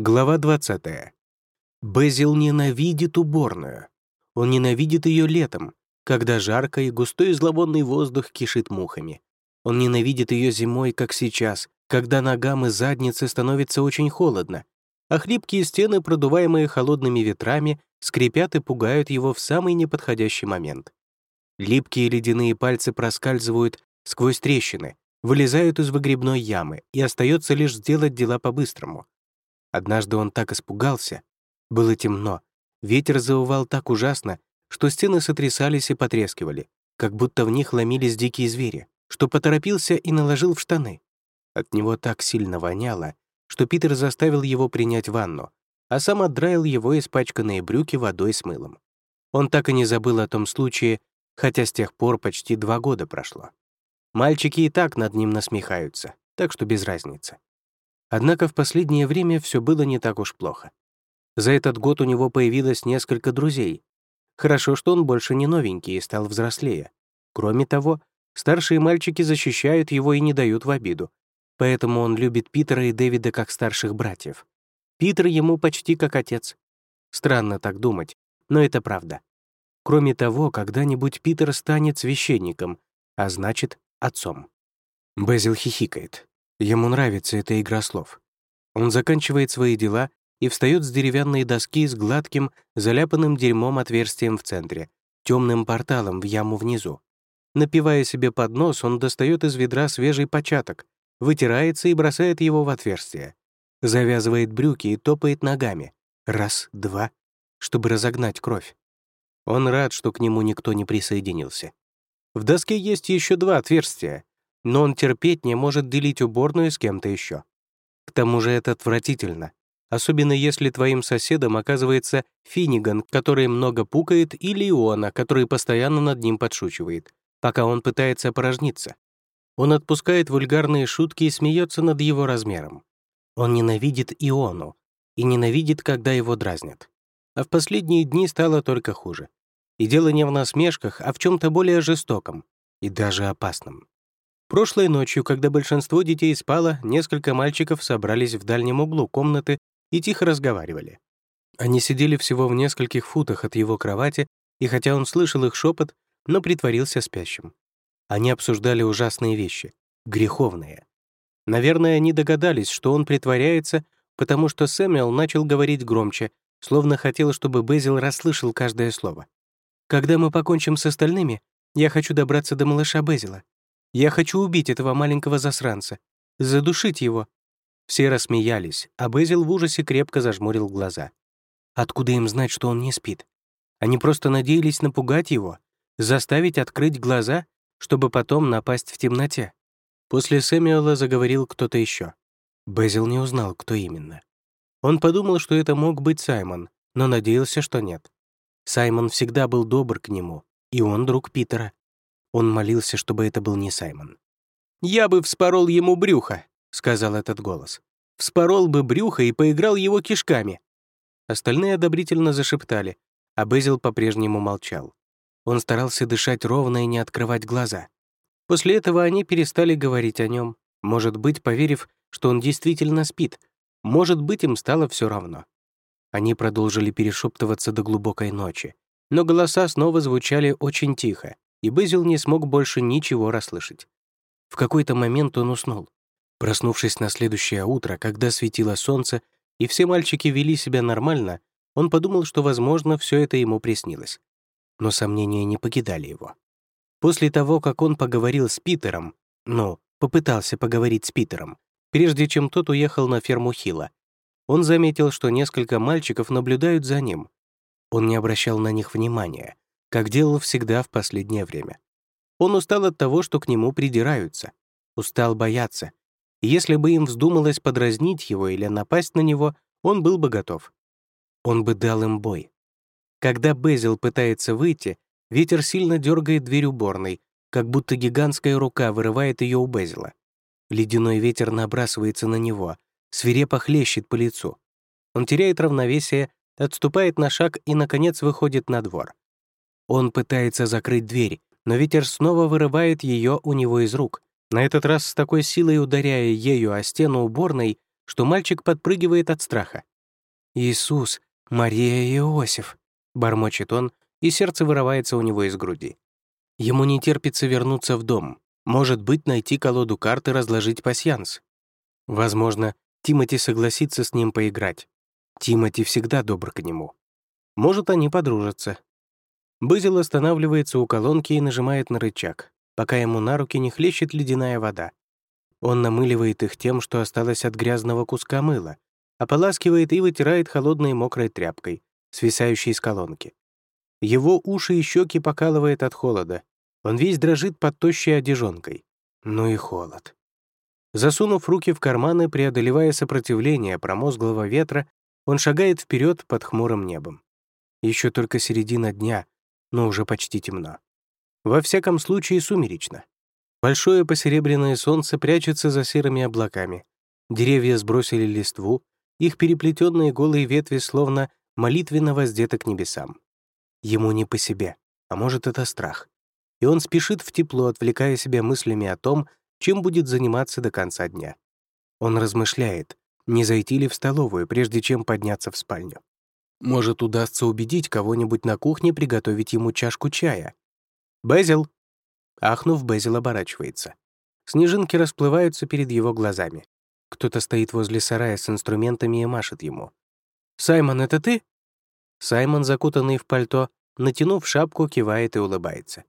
Глава 20. Безил ненавидит уборную. Он ненавидит ее летом, когда жарко и густой зловонный воздух кишит мухами. Он ненавидит ее зимой, как сейчас, когда ногам и заднице становится очень холодно, а хлипкие стены, продуваемые холодными ветрами, скрипят и пугают его в самый неподходящий момент. Липкие ледяные пальцы проскальзывают сквозь трещины, вылезают из выгребной ямы, и остается лишь сделать дела по-быстрому — Однажды он так испугался. Было темно. Ветер завывал так ужасно, что стены сотрясались и потрескивали, как будто в них ломились дикие звери, что поторопился и наложил в штаны. От него так сильно воняло, что Питер заставил его принять ванну, а сам отдраил его испачканные брюки водой с мылом. Он так и не забыл о том случае, хотя с тех пор почти два года прошло. Мальчики и так над ним насмехаются, так что без разницы. Однако в последнее время все было не так уж плохо. За этот год у него появилось несколько друзей. Хорошо, что он больше не новенький и стал взрослее. Кроме того, старшие мальчики защищают его и не дают в обиду. Поэтому он любит Питера и Дэвида как старших братьев. Питер ему почти как отец. Странно так думать, но это правда. Кроме того, когда-нибудь Питер станет священником, а значит, отцом. Безил хихикает. Ему нравится эта игра слов. Он заканчивает свои дела и встает с деревянной доски с гладким, заляпанным дерьмом отверстием в центре, темным порталом в яму внизу. Напивая себе под нос, он достает из ведра свежий початок, вытирается и бросает его в отверстие. Завязывает брюки и топает ногами. Раз, два, чтобы разогнать кровь. Он рад, что к нему никто не присоединился. В доске есть еще два отверстия, но он терпеть не может делить уборную с кем-то еще. К тому же это отвратительно, особенно если твоим соседом оказывается Финниган, который много пукает, или Иона, который постоянно над ним подшучивает, пока он пытается опорожниться. Он отпускает вульгарные шутки и смеется над его размером. Он ненавидит Иону и ненавидит, когда его дразнят. А в последние дни стало только хуже. И дело не в насмешках, а в чем то более жестоком и даже опасном. Прошлой ночью, когда большинство детей спало, несколько мальчиков собрались в дальнем углу комнаты и тихо разговаривали. Они сидели всего в нескольких футах от его кровати, и хотя он слышал их шепот, но притворился спящим. Они обсуждали ужасные вещи, греховные. Наверное, они догадались, что он притворяется, потому что Сэмюэл начал говорить громче, словно хотел, чтобы Безил расслышал каждое слово. «Когда мы покончим с остальными, я хочу добраться до малыша Безила. Я хочу убить этого маленького засранца, задушить его». Все рассмеялись, а Безил в ужасе крепко зажмурил глаза. Откуда им знать, что он не спит? Они просто надеялись напугать его, заставить открыть глаза, чтобы потом напасть в темноте. После Сэмюэла заговорил кто-то еще. Безил не узнал, кто именно. Он подумал, что это мог быть Саймон, но надеялся, что нет. Саймон всегда был добр к нему, и он друг Питера. Он молился, чтобы это был не Саймон. «Я бы вспорол ему брюхо», — сказал этот голос. «Вспорол бы брюхо и поиграл его кишками». Остальные одобрительно зашептали, а Безил по-прежнему молчал. Он старался дышать ровно и не открывать глаза. После этого они перестали говорить о нем, может быть, поверив, что он действительно спит, может быть, им стало все равно. Они продолжили перешептываться до глубокой ночи, но голоса снова звучали очень тихо, и Безил не смог больше ничего расслышать. В какой-то момент он уснул. Проснувшись на следующее утро, когда светило солнце, и все мальчики вели себя нормально, он подумал, что, возможно, все это ему приснилось. Но сомнения не покидали его. После того, как он поговорил с Питером, ну, попытался поговорить с Питером, прежде чем тот уехал на ферму Хила, он заметил, что несколько мальчиков наблюдают за ним. Он не обращал на них внимания, как делал всегда в последнее время. Он устал от того, что к нему придираются, устал бояться. И если бы им вздумалось подразнить его или напасть на него, он был бы готов. Он бы дал им бой. Когда Безил пытается выйти, ветер сильно дергает дверь уборной, как будто гигантская рука вырывает ее у Безила. Ледяной ветер набрасывается на него, свирепо хлещет по лицу. Он теряет равновесие, отступает на шаг и, наконец, выходит на двор. Он пытается закрыть дверь, но ветер снова вырывает ее у него из рук, на этот раз с такой силой ударяя ею о стену уборной, что мальчик подпрыгивает от страха. «Иисус, Мария и Иосиф», — бормочет он, и сердце вырывается у него из груди. Ему не терпится вернуться в дом, может быть, найти колоду карт и разложить пасьянс. Возможно, Тимати согласится с ним поиграть. Тимати всегда добр к нему. Может, они подружатся. Бызил останавливается у колонки и нажимает на рычаг, пока ему на руки не хлещет ледяная вода. Он намыливает их тем, что осталось от грязного куска мыла, ополаскивает и вытирает холодной мокрой тряпкой, свисающей с колонки. Его уши и щеки покалывает от холода. Он весь дрожит под тощей одежонкой. Ну и холод. Засунув руки в карманы, преодолевая сопротивление промозглого ветра, он шагает вперед под хмурым небом. Еще только середина дня, но уже почти темно. Во всяком случае, сумеречно. Большое посеребряное солнце прячется за серыми облаками. Деревья сбросили листву, их переплетенные голые ветви словно молитвенно воздеты к небесам. Ему не по себе, а может, это страх. И он спешит в тепло, отвлекая себя мыслями о том, чем будет заниматься до конца дня. Он размышляет, не зайти ли в столовую, прежде чем подняться в спальню. Может, удастся убедить кого-нибудь на кухне приготовить ему чашку чая. «Безил!» Ахнув, Безил оборачивается. Снежинки расплываются перед его глазами. Кто-то стоит возле сарая с инструментами и машет ему. «Саймон, это ты?» Саймон, закутанный в пальто, натянув шапку, кивает и улыбается.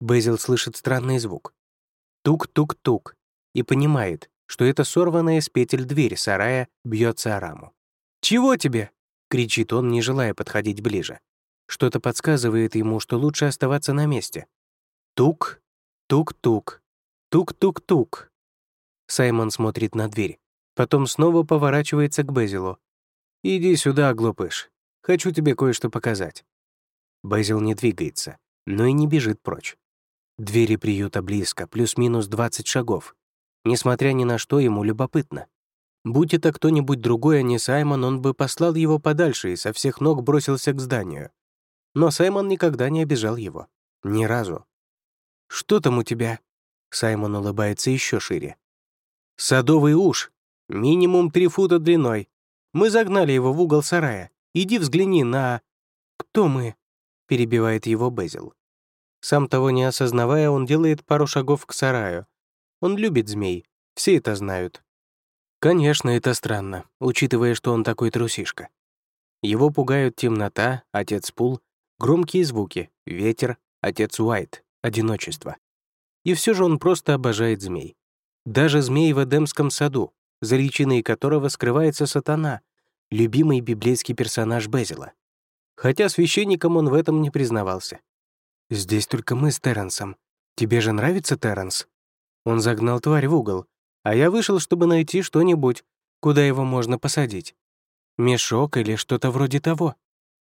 Безил слышит странный звук. Тук-тук-тук. И понимает, что это сорванная с петель дверь сарая бьется о раму. «Чего тебе?» — кричит он, не желая подходить ближе. Что-то подсказывает ему, что лучше оставаться на месте. Тук, тук-тук, тук-тук-тук. Саймон смотрит на дверь, потом снова поворачивается к Безилу. «Иди сюда, глупыш. Хочу тебе кое-что показать». Безил не двигается, но и не бежит прочь. Двери приюта близко, плюс-минус 20 шагов. Несмотря ни на что, ему любопытно. Будь это кто-нибудь другой, а не Саймон, он бы послал его подальше и со всех ног бросился к зданию. Но Саймон никогда не обижал его. Ни разу. «Что там у тебя?» Саймон улыбается еще шире. «Садовый уж. Минимум три фута длиной. Мы загнали его в угол сарая. Иди взгляни на...» «Кто мы?» — перебивает его Безил. Сам того не осознавая, он делает пару шагов к сараю. Он любит змей. Все это знают. Конечно, это странно, учитывая, что он такой трусишка. Его пугают темнота, отец Пул, громкие звуки, ветер, отец Уайт одиночество. И все же он просто обожает змей. Даже змей в Эдемском саду, за личиной которого скрывается сатана, любимый библейский персонаж Безила. Хотя священником он в этом не признавался. «Здесь только мы с Терренсом. Тебе же нравится Терренс?» Он загнал тварь в угол, а я вышел, чтобы найти что-нибудь, куда его можно посадить. Мешок или что-то вроде того.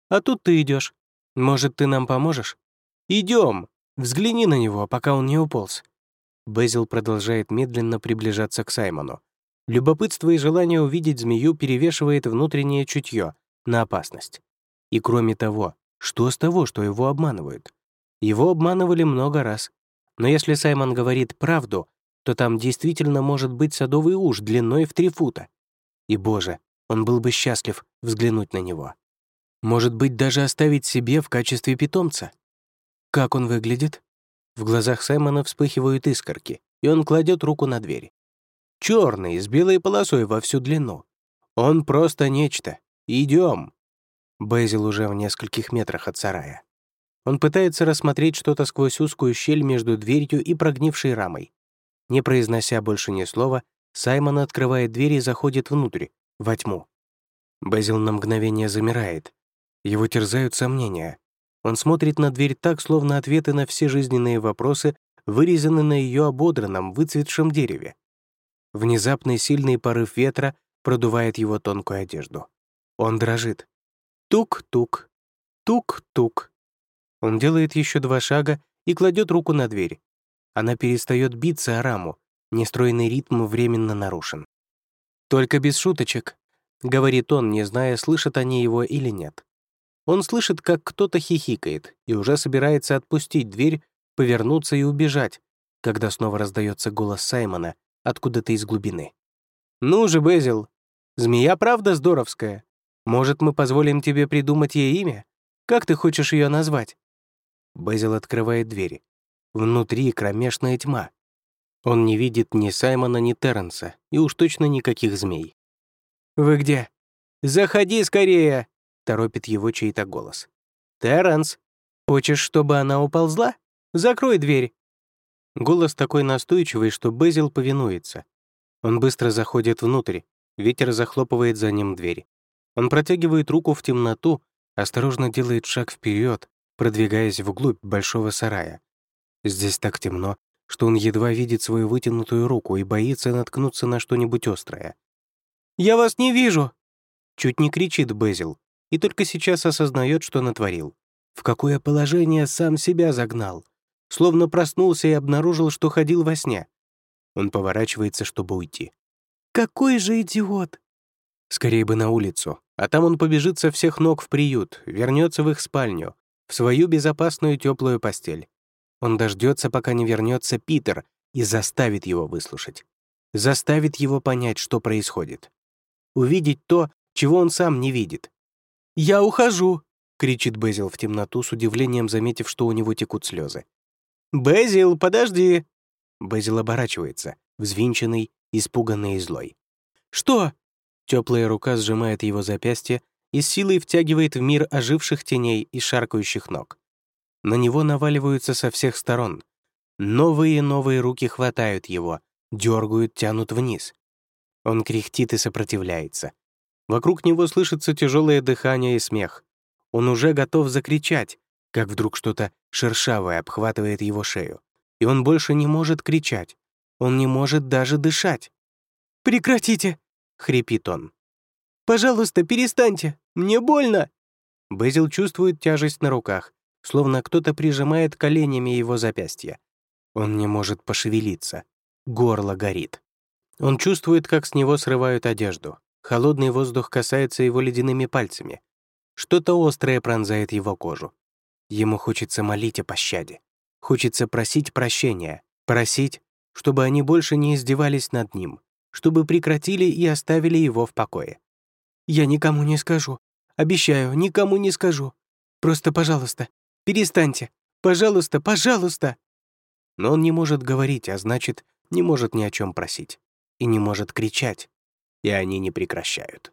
А тут ты идешь. Может, ты нам поможешь? Идем! Взгляни на него, пока он не уполз». Безил продолжает медленно приближаться к Саймону. Любопытство и желание увидеть змею перевешивает внутреннее чутье на опасность. И кроме того, что с того, что его обманывают? Его обманывали много раз. Но если Саймон говорит правду, то там действительно может быть садовый уж длиной в три фута. И, боже, он был бы счастлив взглянуть на него. Может быть, даже оставить себе в качестве питомца. «Как он выглядит?» В глазах Саймона вспыхивают искорки, и он кладет руку на дверь. Черный, с белой полосой во всю длину. Он просто нечто. Идем. Безил уже в нескольких метрах от сарая. Он пытается рассмотреть что-то сквозь узкую щель между дверью и прогнившей рамой. Не произнося больше ни слова, Саймон открывает дверь и заходит внутрь, во тьму. Безил на мгновение замирает. Его терзают сомнения. Он смотрит на дверь так, словно ответы на все жизненные вопросы вырезаны на ее ободранном, выцветшем дереве. Внезапный сильный порыв ветра продувает его тонкую одежду. Он дрожит. Тук-тук, тук-тук. Он делает еще два шага и кладет руку на дверь. Она перестает биться о раму, нестройный ритм временно нарушен. «Только без шуточек», — говорит он, не зная, слышат они его или нет. Он слышит, как кто-то хихикает и уже собирается отпустить дверь, повернуться и убежать, когда снова раздается голос Саймона откуда-то из глубины. «Ну же, Безил, Змея правда здоровская. Может, мы позволим тебе придумать ей имя? Как ты хочешь ее назвать?» Безил открывает двери. Внутри кромешная тьма. Он не видит ни Саймона, ни Терренса, и уж точно никаких змей. «Вы где?» «Заходи скорее!» — торопит его чей-то голос. «Терренс, хочешь, чтобы она уползла? Закрой дверь!» Голос такой настойчивый, что Безил повинуется. Он быстро заходит внутрь, ветер захлопывает за ним дверь. Он протягивает руку в темноту, осторожно делает шаг вперед, продвигаясь вглубь большого сарая. Здесь так темно, что он едва видит свою вытянутую руку и боится наткнуться на что-нибудь острое. «Я вас не вижу!» Чуть не кричит Безил, и только сейчас осознает, что натворил. В какое положение сам себя загнал. Словно проснулся и обнаружил, что ходил во сне. Он поворачивается, чтобы уйти. «Какой же идиот!» Скорее бы на улицу, а там он побежит со всех ног в приют, вернется в их спальню, в свою безопасную теплую постель. Он дождется, пока не вернется Питер, и заставит его выслушать. Заставит его понять, что происходит. Увидеть то, чего он сам не видит. «Я ухожу!» — кричит Безил в темноту, с удивлением заметив, что у него текут слезы. «Безил, подожди!» Безил оборачивается, взвинченный, испуганный и злой. «Что?» Теплая рука сжимает его запястье и с силой втягивает в мир оживших теней и шаркающих ног. На него наваливаются со всех сторон. Новые и новые руки хватают его, дергают, тянут вниз. Он кряхтит и сопротивляется. Вокруг него слышится тяжелое дыхание и смех. Он уже готов закричать, как вдруг что-то шершавое обхватывает его шею. И он больше не может кричать. Он не может даже дышать. «Прекратите!» — хрипит он. «Пожалуйста, перестаньте! Мне больно!» Безил чувствует тяжесть на руках, словно кто-то прижимает коленями его запястья. Он не может пошевелиться. Горло горит. Он чувствует, как с него срывают одежду. Холодный воздух касается его ледяными пальцами. Что-то острое пронзает его кожу. Ему хочется молить о пощаде. Хочется просить прощения, просить, чтобы они больше не издевались над ним, чтобы прекратили и оставили его в покое. «Я никому не скажу. Обещаю, никому не скажу. Просто, пожалуйста, перестаньте. Пожалуйста, пожалуйста!» Но он не может говорить, а значит, не может ни о чем просить и не может кричать, и они не прекращают.